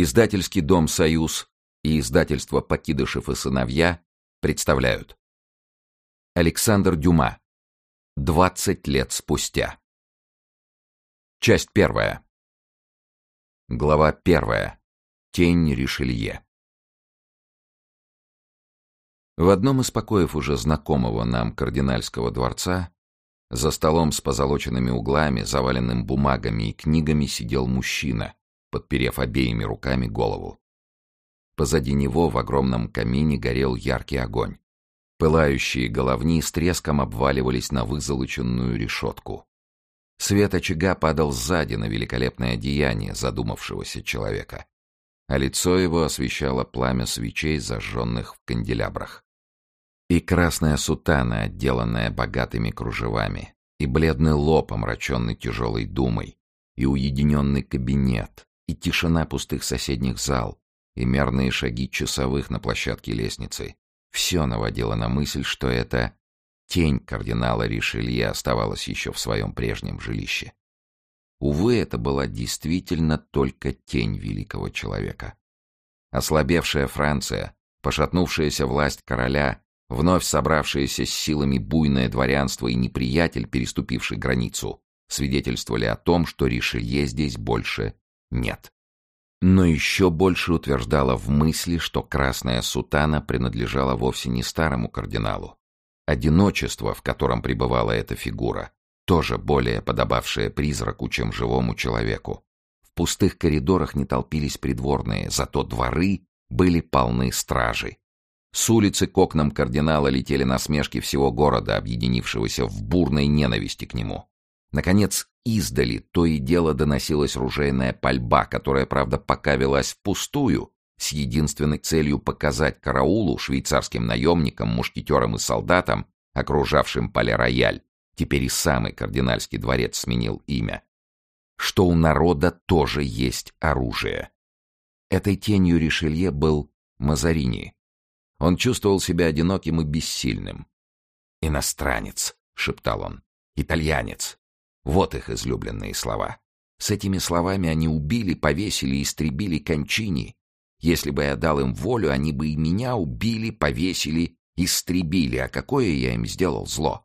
Издательский дом «Союз» и издательство «Покидышев и сыновья» представляют. Александр Дюма. Двадцать лет спустя. Часть первая. Глава первая. Тень Ришелье. В одном из покоев уже знакомого нам кардинальского дворца за столом с позолоченными углами, заваленным бумагами и книгами сидел мужчина, подперев обеими руками голову. Позади него в огромном камине горел яркий огонь. Пылающие головни с треском обваливались на вызолоченную решетку. Свет очага падал сзади на великолепное одеяние задумавшегося человека, а лицо его освещало пламя свечей, зажженных в канделябрах. И красная сутана, отделанная богатыми кружевами, и бледный лоб, омраченный тяжелой думой, и уединенный кабинет, и тишина пустых соседних зал, и мерные шаги часовых на площадке лестницы. Все наводило на мысль, что это тень кардинала Ришелье оставалась еще в своем прежнем жилище. Увы, это была действительно только тень великого человека. Ослабевшая Франция, пошатнувшаяся власть короля, вновь собравшееся с силами буйное дворянство и неприятель, переступивший границу, свидетельствовали о том, что Ришелье здесь больше нет. Но еще больше утверждала в мысли, что красная сутана принадлежала вовсе не старому кардиналу. Одиночество, в котором пребывала эта фигура, тоже более подобавшее призраку, чем живому человеку. В пустых коридорах не толпились придворные, зато дворы были полны стражи. С улицы к окнам кардинала летели насмешки всего города, объединившегося в бурной ненависти к нему. Наконец, издали то и дело доносилась ружейная пальба, которая, правда, пока велась впустую, с единственной целью показать караулу, швейцарским наемникам, мушкетерам и солдатам, окружавшим поле-рояль, теперь и самый кардинальский дворец сменил имя, что у народа тоже есть оружие. Этой тенью Ришелье был Мазарини. Он чувствовал себя одиноким и бессильным. «Иностранец», — шептал он, — «итальянец, вот их излюбленные слова. С этими словами они убили, повесили и истребили Кончини. Если бы я дал им волю, они бы и меня убили, повесили, истребили. А какое я им сделал зло?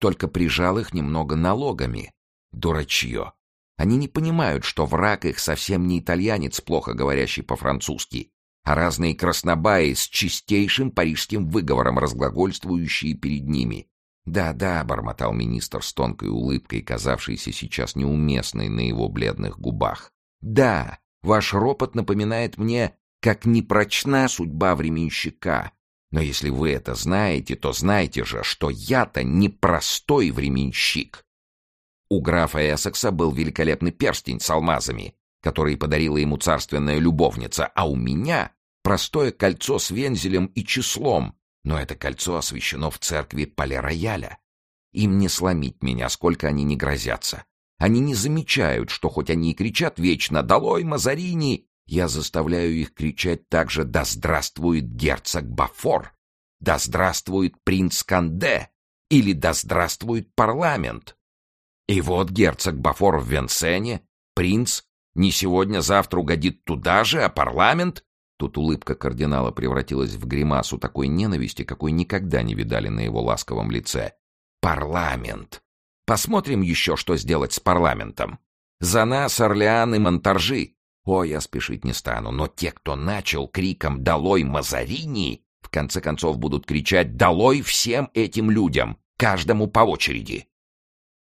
Только прижал их немного налогами. Дурачье. Они не понимают, что враг их совсем не итальянец, плохо говорящий по-французски, а разные краснобаи с чистейшим парижским выговором, разглагольствующие перед ними. «Да-да», — бормотал министр с тонкой улыбкой, казавшейся сейчас неуместной на его бледных губах. «Да, ваш ропот напоминает мне, как непрочна судьба временщика. Но если вы это знаете, то знайте же, что я-то не простой временщик». У графа Эссекса был великолепный перстень с алмазами, который подарила ему царственная любовница, а у меня простое кольцо с вензелем и числом, но это кольцо освящено в церкви Пале-Рояля. Им не сломить меня, сколько они не грозятся. Они не замечают, что хоть они и кричат вечно «Долой, Мазарини!», я заставляю их кричать также «Да здравствует герцог Бафор!», «Да здравствует принц Канде!» или «Да здравствует парламент!». И вот герцог Бафор в Венсене, принц, не сегодня-завтра угодит туда же, а парламент Тут улыбка кардинала превратилась в гримасу такой ненависти, какой никогда не видали на его ласковом лице. «Парламент! Посмотрим еще, что сделать с парламентом. За нас Орлеан и Монтаржи. О, я спешить не стану, но те, кто начал криком «Долой Мазарини!», в конце концов будут кричать «Долой всем этим людям!», каждому по очереди.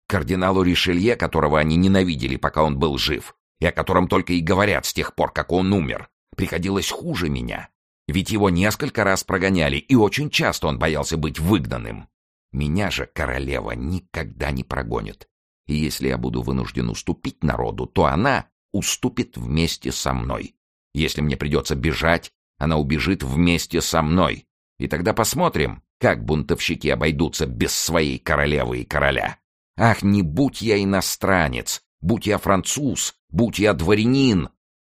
Кардиналу Ришелье, которого они ненавидели, пока он был жив, и о котором только и говорят с тех пор, как он умер, приходилось хуже меня. Ведь его несколько раз прогоняли, и очень часто он боялся быть выгнанным. Меня же королева никогда не прогонит. И если я буду вынужден уступить народу, то она уступит вместе со мной. Если мне придется бежать, она убежит вместе со мной. И тогда посмотрим, как бунтовщики обойдутся без своей королевы и короля. Ах, не будь я иностранец, будь я француз, будь я дворянин,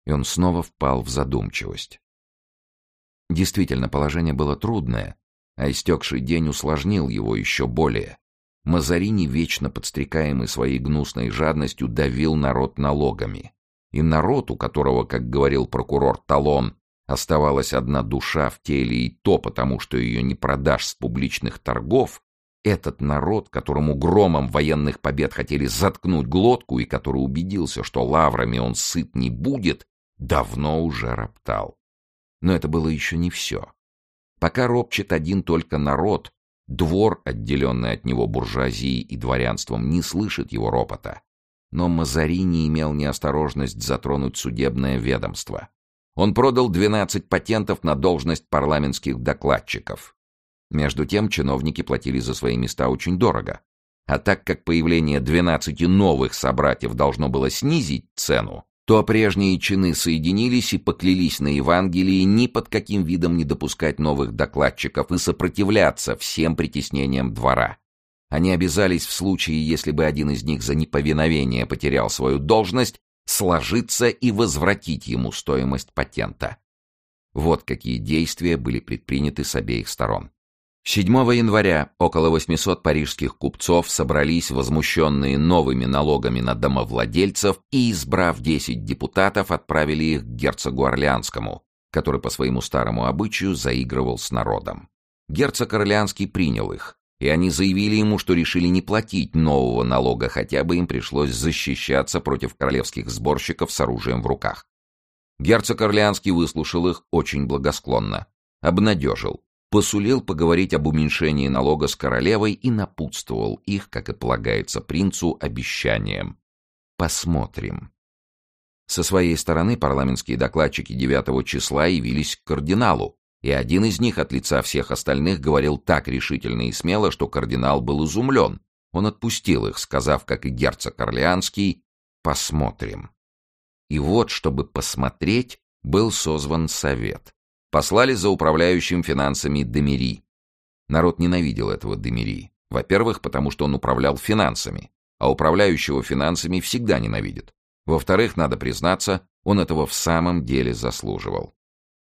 и он снова впал в задумчивость. Действительно, положение было трудное, а истекший день усложнил его еще более. Мазарини, вечно подстрекаемый своей гнусной жадностью, давил народ налогами. и народ, у которого, как говорил прокурор Талон, оставалась одна душа в теле и то потому, что ее не продашь с публичных торгов, этот народ, которому громом военных побед хотели заткнуть глотку и который убедился, что лаврами он сыт не будет, давно уже роптал. Но это было еще не все. Пока ропчет один только народ, двор, отделенный от него буржуазией и дворянством, не слышит его ропота. Но Мазарини имел неосторожность затронуть судебное ведомство. Он продал 12 патентов на должность парламентских докладчиков. Между тем чиновники платили за свои места очень дорого. А так как появление 12 новых собратьев должно было снизить цену, то прежние чины соединились и поклялись на Евангелии ни под каким видом не допускать новых докладчиков и сопротивляться всем притеснениям двора. Они обязались в случае, если бы один из них за неповиновение потерял свою должность, сложиться и возвратить ему стоимость патента. Вот какие действия были предприняты с обеих сторон. 7 января около 800 парижских купцов собрались возмущенные новыми налогами на домовладельцев и, избрав 10 депутатов, отправили их к герцогу Орлеанскому, который по своему старому обычаю заигрывал с народом. Герцог Орлеанский принял их, и они заявили ему, что решили не платить нового налога, хотя бы им пришлось защищаться против королевских сборщиков с оружием в руках. Герцог Орлеанский выслушал их очень благосклонно, обнадежил, посулил поговорить об уменьшении налога с королевой и напутствовал их, как и полагается принцу, обещанием. Посмотрим. Со своей стороны парламентские докладчики 9 числа явились к кардиналу, и один из них от лица всех остальных говорил так решительно и смело, что кардинал был изумлен. Он отпустил их, сказав, как и герцог Орлеанский, «посмотрим». И вот, чтобы посмотреть, был созван совет. Послали за управляющим финансами Демири. Народ ненавидел этого Демири. Во-первых, потому что он управлял финансами, а управляющего финансами всегда ненавидят. Во-вторых, надо признаться, он этого в самом деле заслуживал.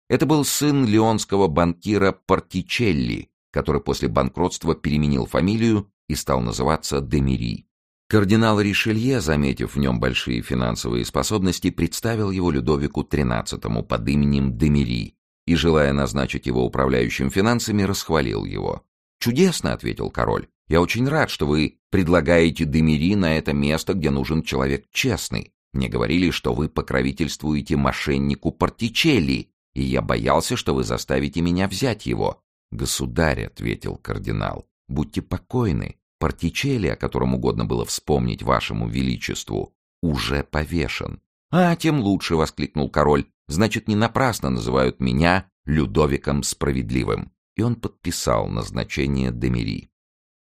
Это был сын леонского банкира Партичелли, который после банкротства переменил фамилию и стал называться Демири. Кардинал Ришелье, заметив в нем большие финансовые способности, представил его Людовику XIII под именем Демири и, желая назначить его управляющим финансами, расхвалил его. «Чудесно», — ответил король. «Я очень рад, что вы предлагаете Демири на это место, где нужен человек честный. Мне говорили, что вы покровительствуете мошеннику Партичелли, и я боялся, что вы заставите меня взять его». «Государь», — ответил кардинал, — «будьте покойны. Партичелли, о котором угодно было вспомнить вашему величеству, уже повешен». «А, тем лучше», — воскликнул король. Значит, не напрасно называют меня Людовиком Справедливым. И он подписал назначение Демири.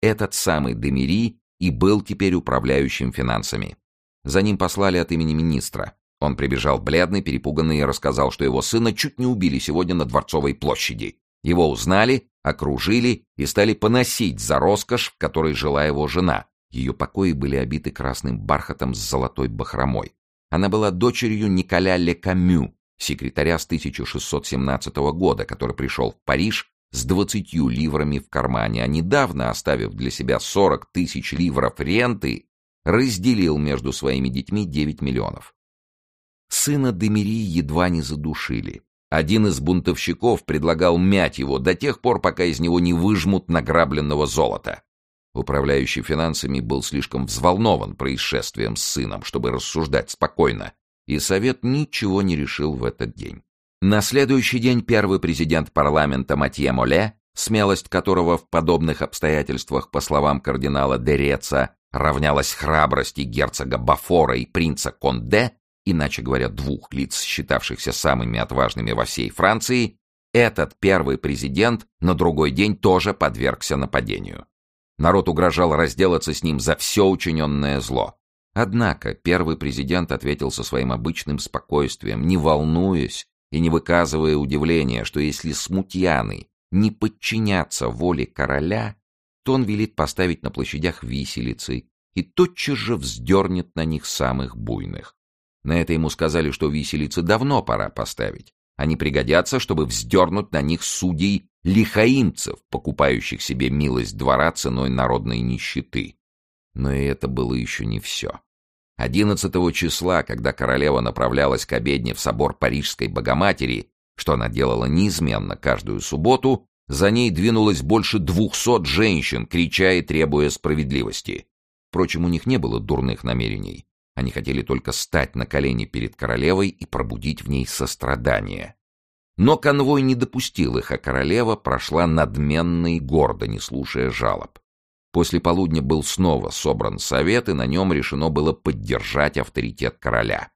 Этот самый Демири и был теперь управляющим финансами. За ним послали от имени министра. Он прибежал бледный, перепуганный и рассказал, что его сына чуть не убили сегодня на Дворцовой площади. Его узнали, окружили и стали поносить за роскошь, в которой жила его жена. Ее покои были обиты красным бархатом с золотой бахромой. Она была дочерью Николя Лекамю, секретаря с 1617 года, который пришел в Париж с двадцатью ливрами в кармане, а недавно, оставив для себя сорок тысяч ливров ренты, разделил между своими детьми девять миллионов. Сына Демири едва не задушили. Один из бунтовщиков предлагал мять его до тех пор, пока из него не выжмут награбленного золота. Управляющий финансами был слишком взволнован происшествием с сыном, чтобы рассуждать спокойно, и Совет ничего не решил в этот день. На следующий день первый президент парламента Матье Моле, смелость которого в подобных обстоятельствах, по словам кардинала Дереца, равнялась храбрости герцога Бафора и принца Конде, иначе говоря, двух лиц, считавшихся самыми отважными во всей Франции, этот первый президент на другой день тоже подвергся нападению. Народ угрожал разделаться с ним за все учиненное зло. Однако первый президент ответил со своим обычным спокойствием, не волнуясь и не выказывая удивления, что если смутьяны не подчинятся воле короля, то он велит поставить на площадях виселицы и тотчас же вздернет на них самых буйных. На это ему сказали, что виселицы давно пора поставить. Они пригодятся, чтобы вздернуть на них судей лихаимцев, покупающих себе милость двора ценой народной нищеты. Но и это было еще не все. 11 числа, когда королева направлялась к обедне в собор Парижской Богоматери, что она делала неизменно каждую субботу, за ней двинулось больше двухсот женщин, крича и требуя справедливости. Впрочем, у них не было дурных намерений. Они хотели только стать на колени перед королевой и пробудить в ней сострадание. Но конвой не допустил их, а королева прошла надменно и гордо, не слушая жалоб. После полудня был снова собран совет, и на нем решено было поддержать авторитет короля.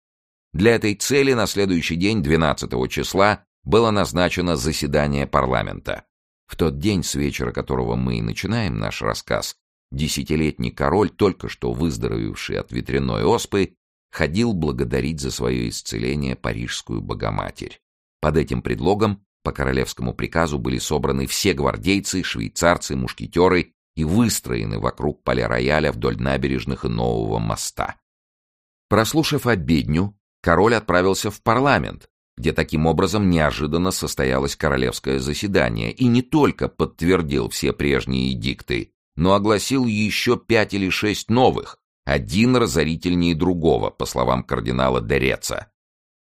Для этой цели на следующий день, 12 числа, было назначено заседание парламента. В тот день, с вечера которого мы и начинаем наш рассказ, десятилетний король, только что выздоровевший от ветряной оспы, ходил благодарить за свое исцеление Парижскую Богоматерь. Под этим предлогом по королевскому приказу были собраны все гвардейцы, швейцарцы, мушкетеры и выстроены вокруг поля рояля вдоль набережных и нового моста. Прослушав обедню, король отправился в парламент, где таким образом неожиданно состоялось королевское заседание и не только подтвердил все прежние эдикты, но огласил еще пять или шесть новых, один разорительнее другого, по словам кардинала Дереца.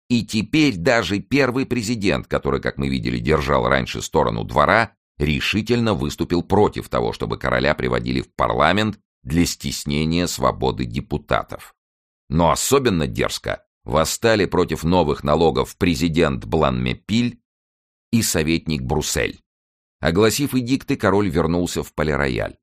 И теперь даже первый президент, который, как мы видели, держал раньше сторону двора, решительно выступил против того, чтобы короля приводили в парламент для стеснения свободы депутатов. Но особенно дерзко восстали против новых налогов президент Бланмепиль и советник Бруссель. Огласив эдикты, король вернулся в Полирояль.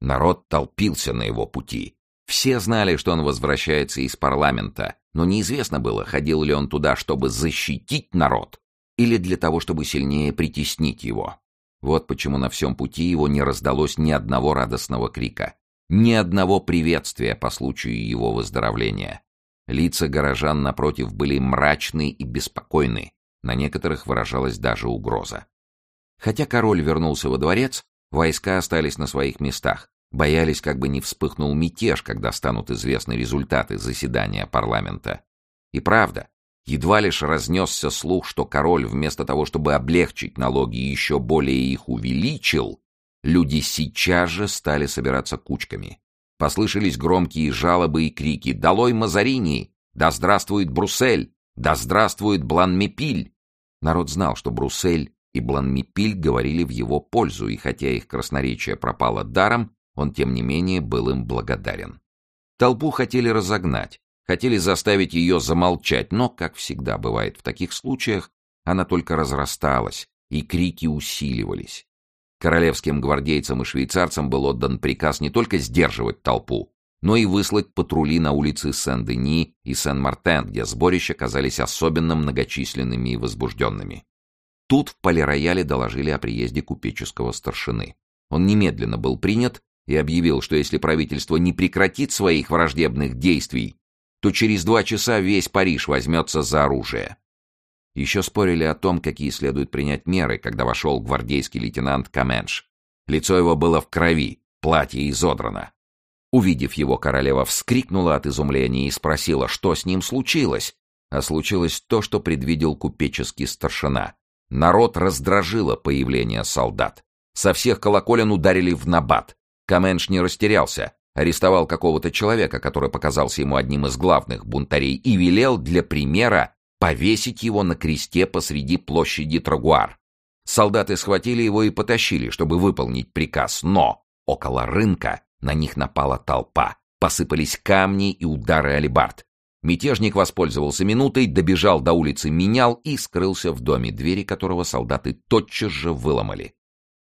Народ толпился на его пути. Все знали, что он возвращается из парламента, но неизвестно было, ходил ли он туда, чтобы защитить народ или для того, чтобы сильнее притеснить его. Вот почему на всем пути его не раздалось ни одного радостного крика, ни одного приветствия по случаю его выздоровления. Лица горожан, напротив, были мрачны и беспокойны, на некоторых выражалась даже угроза. Хотя король вернулся во дворец, войска остались на своих местах, боялись, как бы не вспыхнул мятеж, когда станут известны результаты заседания парламента. И правда, Едва лишь разнесся слух, что король вместо того, чтобы облегчить налоги, еще более их увеличил, люди сейчас же стали собираться кучками. Послышались громкие жалобы и крики «Долой Мазарини! Да здравствует Бруссель! Да здравствует Бланмепиль!» Народ знал, что Бруссель и Бланмепиль говорили в его пользу, и хотя их красноречие пропало даром, он, тем не менее, был им благодарен. Толпу хотели разогнать, Хотели заставить ее замолчать, но, как всегда бывает в таких случаях, она только разрасталась, и крики усиливались. Королевским гвардейцам и швейцарцам был отдан приказ не только сдерживать толпу, но и выслать патрули на улицы Сен-Дени и Сен-Мартен, где сборища казались особенно многочисленными и возбужденными. Тут в полирояле доложили о приезде купеческого старшины. Он немедленно был принят и объявил, что если правительство не прекратит своих враждебных действий то через два часа весь Париж возьмется за оружие. Еще спорили о том, какие следует принять меры, когда вошел гвардейский лейтенант Каменш. Лицо его было в крови, платье изодрано. Увидев его, королева вскрикнула от изумления и спросила, что с ним случилось. А случилось то, что предвидел купеческий старшина. Народ раздражило появление солдат. Со всех колоколен ударили в набат. Каменш не растерялся арестовал какого-то человека, который показался ему одним из главных бунтарей, и велел для примера повесить его на кресте посреди площади Трагуар. Солдаты схватили его и потащили, чтобы выполнить приказ, но около рынка на них напала толпа. Посыпались камни и удары алибард. Мятежник воспользовался минутой, добежал до улицы Менял и скрылся в доме, двери которого солдаты тотчас же выломали.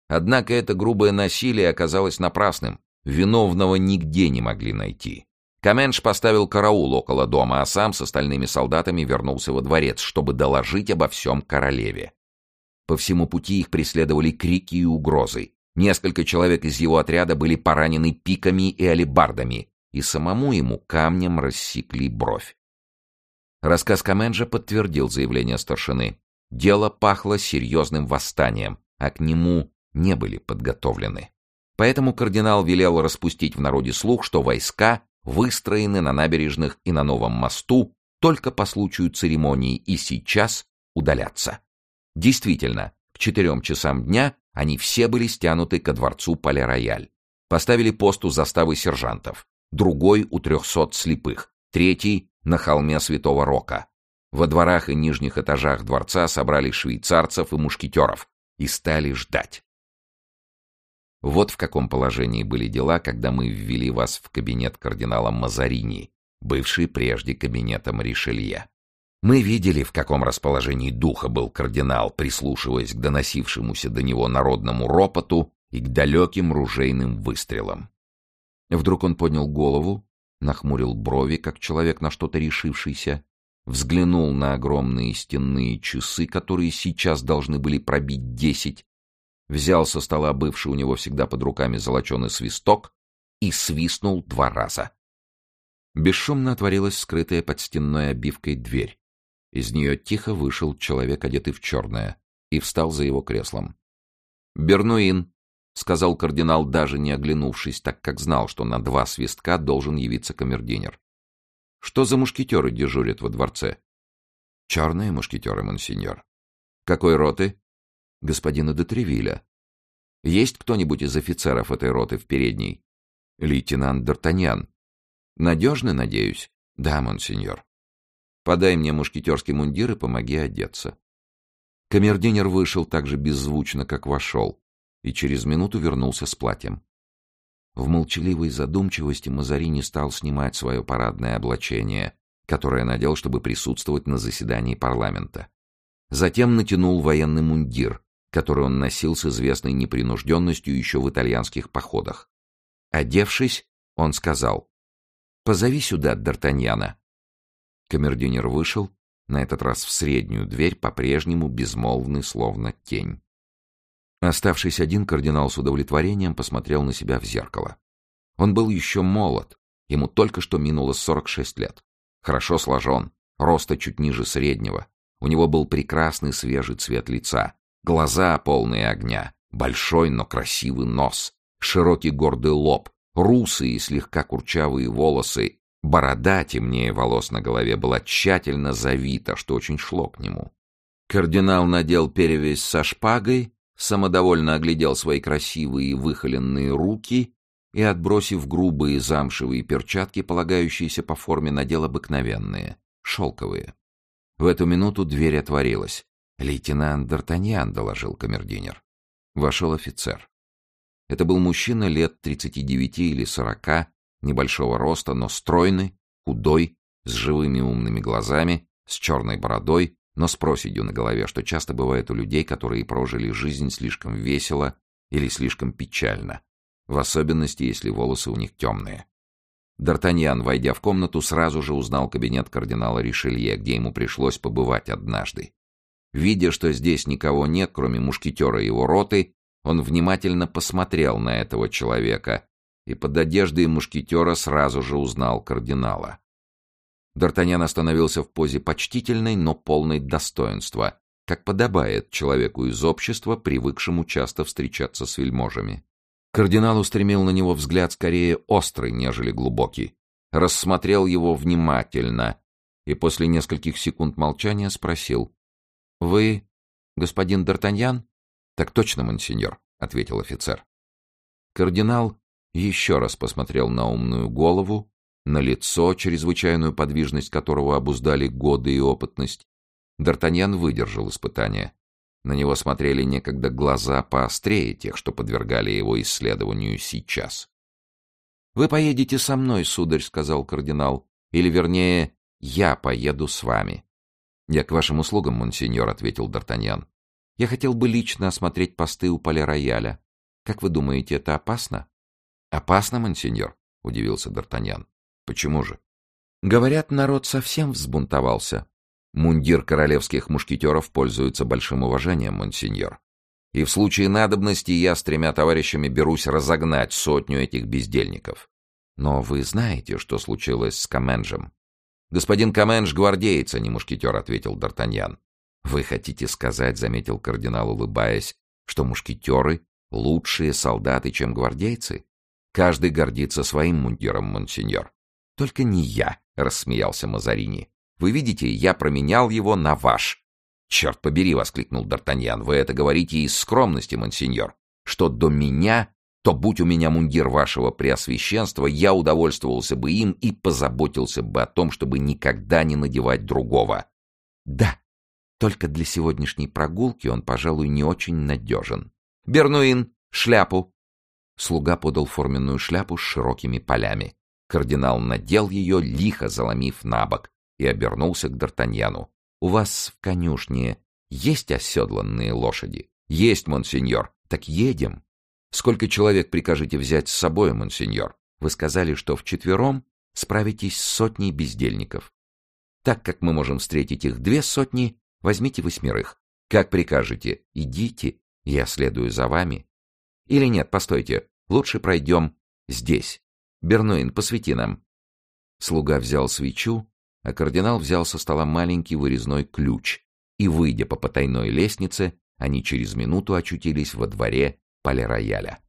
Однако это грубое насилие оказалось напрасным. Виновного нигде не могли найти. Каменш поставил караул около дома, а сам с остальными солдатами вернулся во дворец, чтобы доложить обо всем королеве. По всему пути их преследовали крики и угрозы. Несколько человек из его отряда были поранены пиками и алебардами, и самому ему камнем рассекли бровь. Рассказ Каменжа подтвердил заявление старшины. Дело пахло серьезным восстанием, а к нему не были подготовлены. Поэтому кардинал велел распустить в народе слух, что войска выстроены на набережных и на новом мосту только по случаю церемонии и сейчас удалятся. Действительно, к четырем часам дня они все были стянуты ко дворцу Пале-Рояль. Поставили пост у заставы сержантов, другой у трехсот слепых, третий — на холме Святого Рока. Во дворах и нижних этажах дворца собрали швейцарцев и мушкетеров и стали ждать. Вот в каком положении были дела, когда мы ввели вас в кабинет кардинала Мазарини, бывший прежде кабинетом Ришелье. Мы видели, в каком расположении духа был кардинал, прислушиваясь к доносившемуся до него народному ропоту и к далеким ружейным выстрелам. Вдруг он поднял голову, нахмурил брови, как человек на что-то решившийся, взглянул на огромные стенные часы, которые сейчас должны были пробить десять, взял со стола бывший у него всегда под руками золоченый свисток и свистнул два раза. Бесшумно отворилась скрытая под стенной обивкой дверь. Из нее тихо вышел человек, одетый в черное, и встал за его креслом. «Бернуин», — сказал кардинал, даже не оглянувшись, так как знал, что на два свистка должен явиться камердинер. «Что за мушкетеры дежурят во дворце?» «Черные мушкетеры, монсеньор». «Какой роты?» «Господина де Тревиля». «Есть кто-нибудь из офицеров этой роты в передней?» «Лейтенант Д'Артаньян». «Надежны, надеюсь?» «Да, монсеньор». Подай мне мушкетерский мундир и помоги одеться. Камердинер вышел так же беззвучно, как вошел, и через минуту вернулся с платьем. В молчаливой задумчивости Мазарини стал снимать свое парадное облачение, которое надел, чтобы присутствовать на заседании парламента. Затем натянул военный мундир, который он носил с известной непринужденностью еще в итальянских походах. Одевшись, он сказал, «Позови сюда Д'Артаньяна». Камердинер вышел, на этот раз в среднюю дверь, по-прежнему безмолвный, словно тень. Оставшись один, кардинал с удовлетворением посмотрел на себя в зеркало. Он был еще молод, ему только что минуло 46 лет. Хорошо сложен, роста чуть ниже среднего. У него был прекрасный свежий цвет лица, глаза полные огня, большой, но красивый нос, широкий гордый лоб, русые и слегка курчавые волосы Борода, темнее волос на голове, была тщательно завита, что очень шло к нему. Кардинал надел перевязь со шпагой, самодовольно оглядел свои красивые выхоленные руки и, отбросив грубые замшевые перчатки, полагающиеся по форме, надел обыкновенные, шелковые. В эту минуту дверь отворилась. «Лейтенант Д'Артаньян», — доложил камердинер. Вошел офицер. Это был мужчина лет тридцати девяти или сорока, небольшого роста, но стройный, худой, с живыми умными глазами, с черной бородой, но с проседью на голове, что часто бывает у людей, которые прожили жизнь слишком весело или слишком печально, в особенности, если волосы у них темные. Д'Артаньян, войдя в комнату, сразу же узнал кабинет кардинала Ришелье, где ему пришлось побывать однажды. Видя, что здесь никого нет, кроме мушкетера и его роты, он внимательно посмотрел на этого человека, и под одеждой мушкетера сразу же узнал кардинала. Д'Артаньян остановился в позе почтительной, но полной достоинства, как подобает человеку из общества, привыкшему часто встречаться с вельможами. Кардинал устремил на него взгляд скорее острый, нежели глубокий, рассмотрел его внимательно и после нескольких секунд молчания спросил. — Вы господин Д'Артаньян? — Так точно, монсеньор, — ответил офицер. Кардинал еще раз посмотрел на умную голову, на лицо, чрезвычайную подвижность которого обуздали годы и опытность. Д'Артаньян выдержал испытание. На него смотрели некогда глаза поострее тех, что подвергали его исследованию сейчас. «Вы поедете со мной, сударь», — сказал кардинал. «Или, вернее, я поеду с вами». «Я к вашим услугам, монсеньор», — ответил Д'Артаньян. «Я хотел бы лично осмотреть посты у поля. Как вы думаете, это опасно?» «Опасно, монсеньор?» — удивился Д'Артаньян. «Почему же?» «Говорят, народ совсем взбунтовался. Мундир королевских мушкетеров пользуется большим уважением, монсеньор. И в случае надобности я с тремя товарищами берусь разогнать сотню этих бездельников. Но вы знаете, что случилось с Каменжем?» «Господин Каменж — гвардеец, а не мушкетер», — ответил Д'Артаньян. «Вы хотите сказать, — заметил кардинал, улыбаясь, — что мушкетеры — лучшие солдаты, чем гвардейцы?» Каждый гордится своим мундиром, монсеньор. Только не я, рассмеялся Мазарини. Вы видите, я променял его на ваш. Черт побери, воскликнул Д'Артаньян. Вы это говорите из скромности, монсеньор. Что до меня, то будь у меня мундир вашего преосвященства, я удовольствовался бы им и позаботился бы о том, чтобы никогда не надевать другого. Да, только для сегодняшней прогулки он, пожалуй, не очень надежен. Бернуин, шляпу. Слуга подал форменную шляпу с широкими полями. Кардинал надел ее, лихо заломив на бок, и обернулся к Д'Артаньяну. — У вас в конюшне есть оседланные лошади? — Есть, монсеньор. Так едем. Сколько человек прикажете взять с собой, монсеньор? Вы сказали, что вчетвером справитесь с сотней бездельников. Так как мы можем встретить их две сотни, возьмите восьмерых. Как прикажете, идите, я следую за вами. Или нет, постойте, лучше пройдем здесь. Бернуин, посвети нам. Слуга взял свечу, а кардинал взял со стола маленький вырезной ключ, и, выйдя по потайной лестнице, они через минуту очутились во дворе Пале-Рояля.